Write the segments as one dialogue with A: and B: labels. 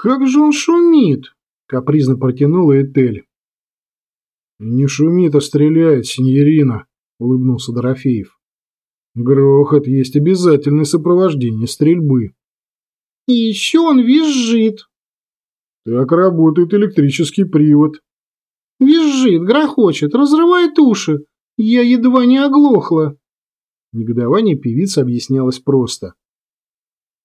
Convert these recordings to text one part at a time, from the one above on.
A: «Как же он шумит!» — капризно протянула Этель. «Не шумит, а стреляет, синьорина», — улыбнулся Дорофеев. «Грохот есть обязательное сопровождение стрельбы».
B: «И еще он визжит».
A: «Так работает электрический привод».
B: «Визжит, грохочет, разрывает уши. Я едва не оглохла».
A: Негодование певицы объяснялось просто.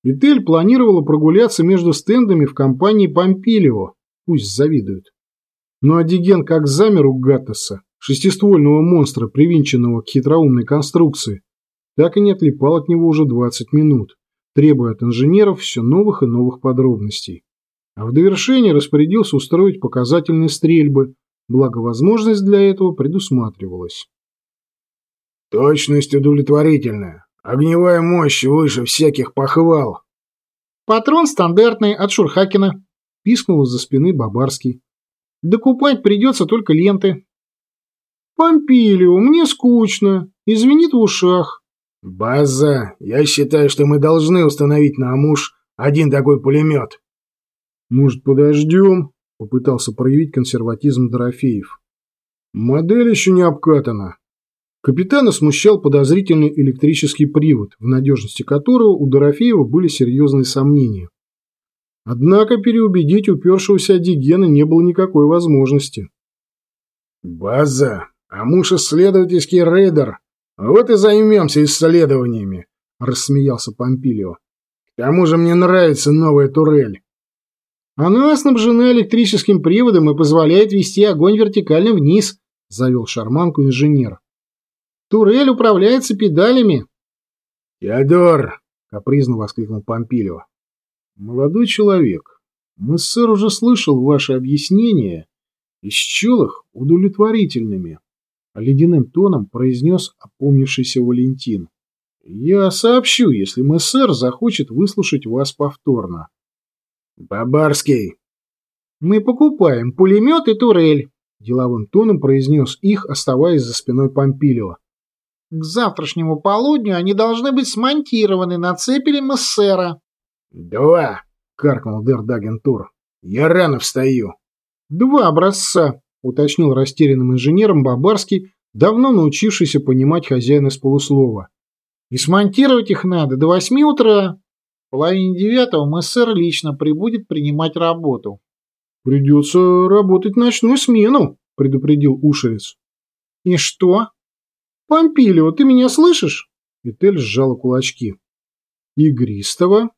A: Этель планировала прогуляться между стендами в компании Помпилио, пусть завидуют. Но Адиген как замер у Гаттеса, шестиствольного монстра, привинченного к хитроумной конструкции, так и не отлипал от него уже 20 минут, требуя от инженеров все новых и новых подробностей. А в довершение распорядился устроить показательные стрельбы, благо возможность для этого предусматривалась.
C: «Точность удовлетворительная. Огневая мощь выше всяких похвал.
B: Патрон стандартный от Шурхакина. Пискнул из-за спины Бабарский. Докупать придется только ленты.
A: Помпилио, мне скучно. Извинит в ушах.
C: База, я считаю, что мы должны установить на Амуш один такой пулемет.
A: Может, подождем? Попытался проявить консерватизм Дорофеев. Модель еще не обкатана. Капитана смущал подозрительный электрический привод, в надежности которого у Дорофеева были серьезные сомнения. Однако переубедить упершегося Дигена не было никакой возможности.
C: «База, а муж исследовательский рейдер. Вот и займемся исследованиями», — рассмеялся Помпилио. «К тому же мне нравится новая турель».
B: «Она снабжена электрическим приводом и позволяет вести огонь вертикально вниз», — завел шарманку инженер. Турель управляется педалями.
A: Теодор! капризно воскликнул Помпилио. Молодой человек, мы сэр уже слышал ваши объяснения и счел их удовлетворительными. Ледяным тоном произнес опомнившийся Валентин. Я сообщу, если мы сэр захочет выслушать вас повторно.
C: Бабарский.
B: Мы покупаем пулемет и турель, деловым тоном произнес их, оставаясь за спиной Помпилио. К завтрашнему полудню они должны быть смонтированы на цепеле Мессера.
C: «Два!» — каркнул Дердагентур. «Я рано встаю».
B: «Два образца», — уточнил растерянным инженером Бабарский, давно научившийся понимать хозяина с полуслова. «И смонтировать их надо до восьми утра. В половине девятого Мессер лично прибудет принимать работу».
A: «Придется работать ночную смену», — предупредил Ушерец.
B: «И что?»
A: «Помпилио, ты меня слышишь?» Этель сжала кулачки. Игристого.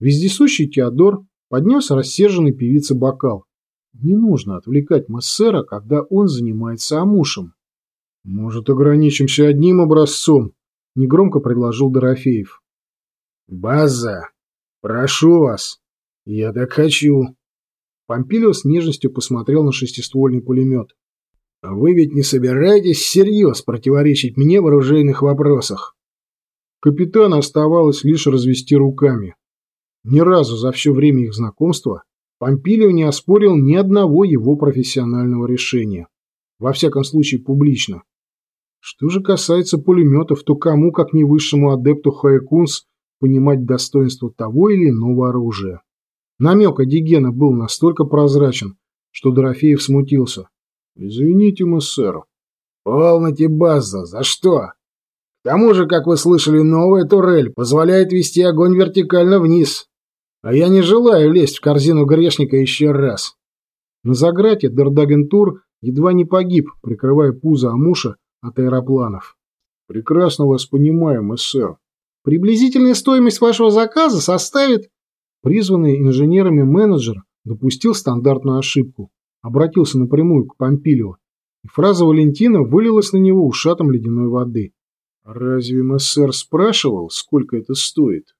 A: Вездесущий Теодор поднес рассерженной певице бокал. Не нужно отвлекать Массера, когда он занимается амушем. «Может, ограничимся одним образцом?» — негромко предложил Дорофеев.
C: «База, прошу вас, я так хочу».
A: Помпилио с нежностью посмотрел на шестиствольный пулемет.
C: Вы ведь не собираетесь всерьез противоречить мне в оружейных вопросах?
A: Капитану оставалось лишь развести руками. Ни разу за все время их знакомства Помпилио не оспорил ни одного его профессионального решения. Во всяком случае, публично. Что же касается пулеметов, то кому, как не высшему адепту Хаекунс, понимать достоинство того или иного оружия? Намек Адигена был настолько прозрачен, что Дорофеев смутился. Извините, мессер.
C: Полноте база. За что? К тому же, как вы слышали, новая турель позволяет вести огонь вертикально вниз. А я не желаю лезть в корзину грешника еще раз.
A: На заграте Дардагентур едва не погиб, прикрывая пузо Амуша от аэропланов. Прекрасно вас понимаю, мессер.
B: Приблизительная стоимость вашего заказа составит...
A: Призванный инженерами менеджер допустил стандартную ошибку обратился напрямую к Помпилио, и фраза Валентина вылилась на него ушатом ледяной воды. «Разве мессер спрашивал, сколько это стоит?»